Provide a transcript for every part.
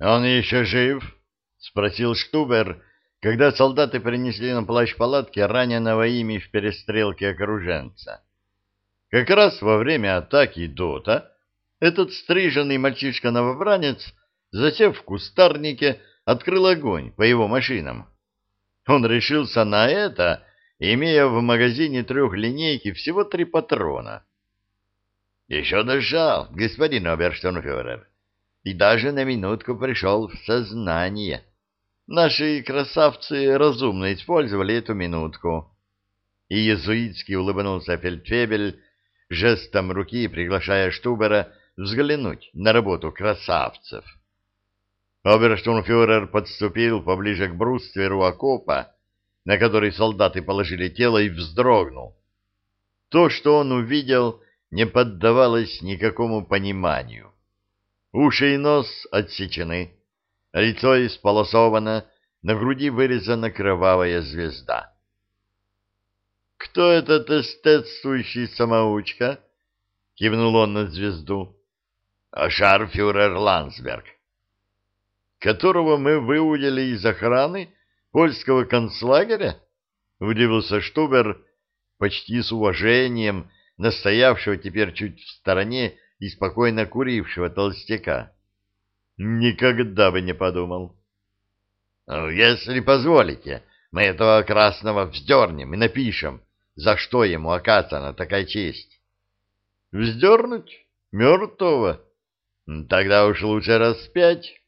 Он еще жив? — спросил Штубер, когда солдаты принесли на плащ палатки раненого ими в перестрелке окруженца. Как раз во время атаки Дота этот стриженный мальчишка-новобранец, засев в кустарнике, открыл огонь по его машинам. Он решился на это, имея в магазине трехлинейки всего три патрона. Еще дышал, господин оберштурмфюрер, и даже на минутку пришел в сознание. Наши красавцы разумно использовали эту минутку. И иезуитски улыбнулся Фельдфебель, жестом руки приглашая Штубера взглянуть на работу красавцев. Оберштурмфюрер подступил поближе к брустверу окопа, на который солдаты положили тело, и вздрогнул. То, что он увидел, не поддавалось никакому пониманию. Уши и нос отсечены, лицо исполосовано, на груди вырезана кровавая звезда. «Кто этот эстетствующий самоучка?» — кивнул он на звезду. «Шарфюрер Ландсберг» которого мы выудили из охраны польского концлагеря? — удивился Штубер почти с уважением настоявшего теперь чуть в стороне и спокойно курившего толстяка. Никогда бы не подумал. «Ну, — Если позволите, мы этого красного вздернем и напишем, за что ему оказана такая честь. — Вздернуть? Мертвого? Тогда уж лучше распять.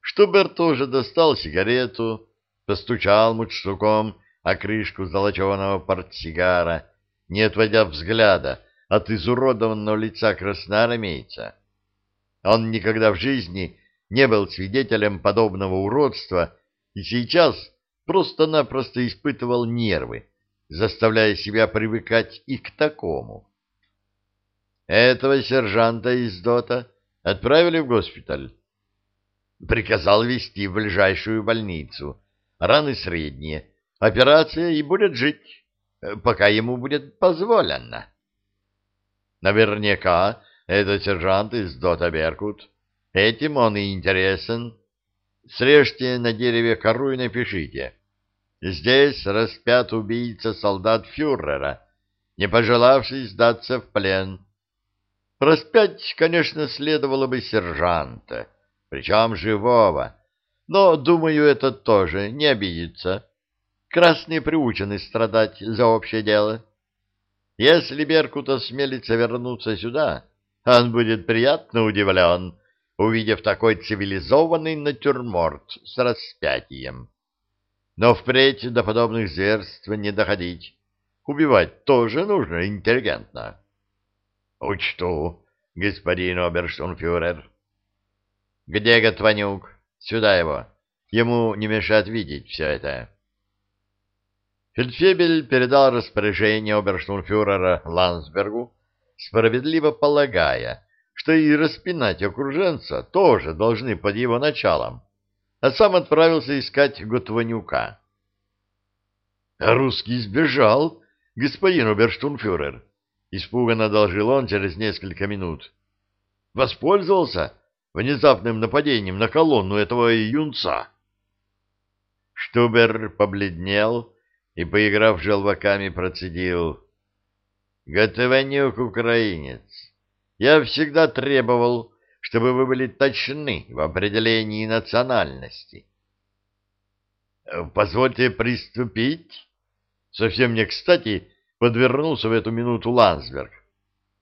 Штубер тоже достал сигарету, постучал мундштуком о крышку золоченого портсигара, не отводя взгляда от изуродованного лица красноармейца. Он никогда в жизни не был свидетелем подобного уродства и сейчас просто-напросто испытывал нервы, заставляя себя привыкать и к такому. Этого сержанта из ДОТа отправили в госпиталь приказал везти в ближайшую больницу. Раны средние. Операция и будет жить, пока ему будет позволено. Наверняка это сержант из Дота Беркут. Этим он и интересен. Срежьте на дереве кору и напишите. Здесь распят убийца солдат фюрера, не пожелавший сдаться в плен. Распять, конечно, следовало бы сержанта причем живого. Но, думаю, этот тоже не обидится. Красные приучены страдать за общее дело. Если Беркут осмелится вернуться сюда, он будет приятно удивлен, увидев такой цивилизованный натюрморт с распятием. Но впредь до подобных зверств не доходить. Убивать тоже нужно интеллигентно. — Учту, господин оберштунфюрер. «Где Готванюк? Сюда его. Ему не мешает видеть все это». Фельдфебель передал распоряжение оберштурмфюрера Ландсбергу, справедливо полагая, что и распинать окруженца тоже должны под его началом, а сам отправился искать Готванюка. «А русский сбежал, господин оберштурмфюрер», — испуганно доложил он через несколько минут. «Воспользовался внезапным нападением на колонну этого юнца. Штубер побледнел и, поиграв желваками, процедил. «Готованюк, украинец, я всегда требовал, чтобы вы были точны в определении национальности». «Позвольте приступить?» Совсем не кстати подвернулся в эту минуту Лансберг.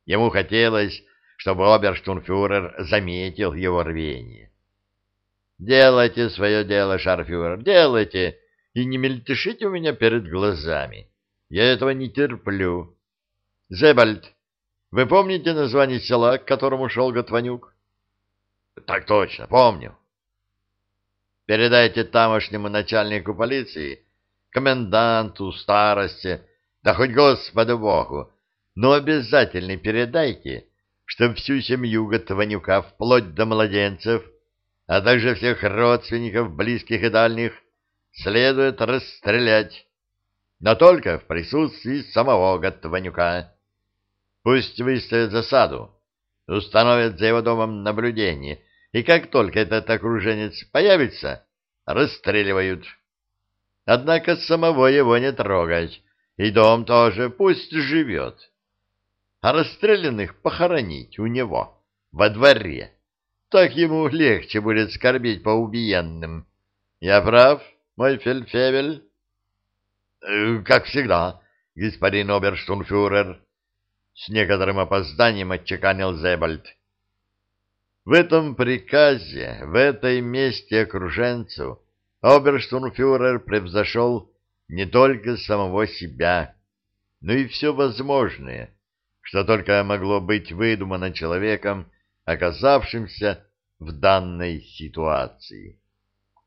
Ему хотелось чтобы оберштурмфюрер заметил его рвение. «Делайте свое дело, шарфюрер, делайте, и не мельтешите у меня перед глазами. Я этого не терплю. Зебальд, вы помните название села, к которому шел Готванюк?» «Так точно, помню». «Передайте тамошнему начальнику полиции, коменданту, старости, да хоть Господу Богу, но обязательно передайте, чтоб всю семью Готванюка, вплоть до младенцев, а также всех родственников, близких и дальних, следует расстрелять, но только в присутствии самого Готванюка. Пусть выставят засаду, установят за его домом наблюдение и как только этот окруженец появится, расстреливают. Однако самого его не трогать, и дом тоже пусть живет. А расстрелянных похоронить у него, во дворе. Так ему легче будет скорбить по убиенным. Я прав, мой фельдфебель? Э, — Как всегда, господин оберштунфюрер, — с некоторым опозданием отчеканил Зебальд. В этом приказе, в этой месте окруженцу, оберштунфюрер превзошел не только самого себя, но и все возможное, что только могло быть выдумано человеком, оказавшимся в данной ситуации.